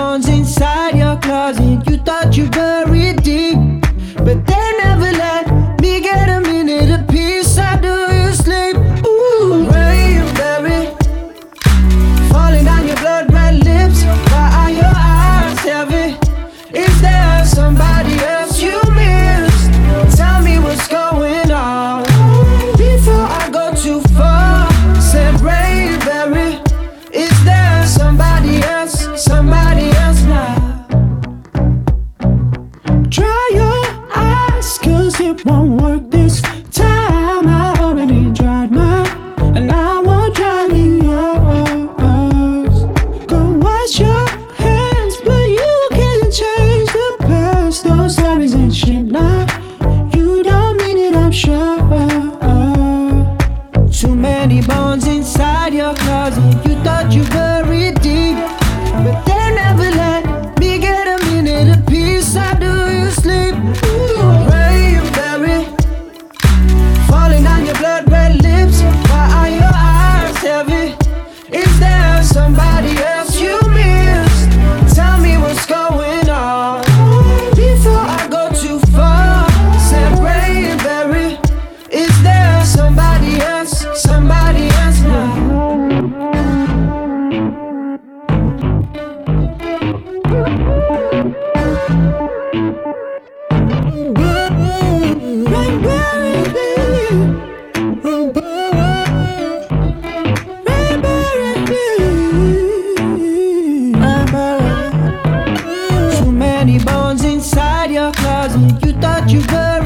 inside your closet. You thought you buried deep, but they never let me get a minute of peace. I do you sleep? Ooh, where buried? Falling down your blood red lips. Why are your eyes heavy? Is there somebody else you missed? Tell me what's going on before I go too far. Said, Ray, Is there somebody Dry your eyes, cause it won't work this time. I already dried mine, and I won't dry yours. Go wash your hands, but you can't change the past. Those stories ain't shit now. You don't mean it, I'm sure. Too many bones inside your closet. You thought you buried deep, closet. You thought you were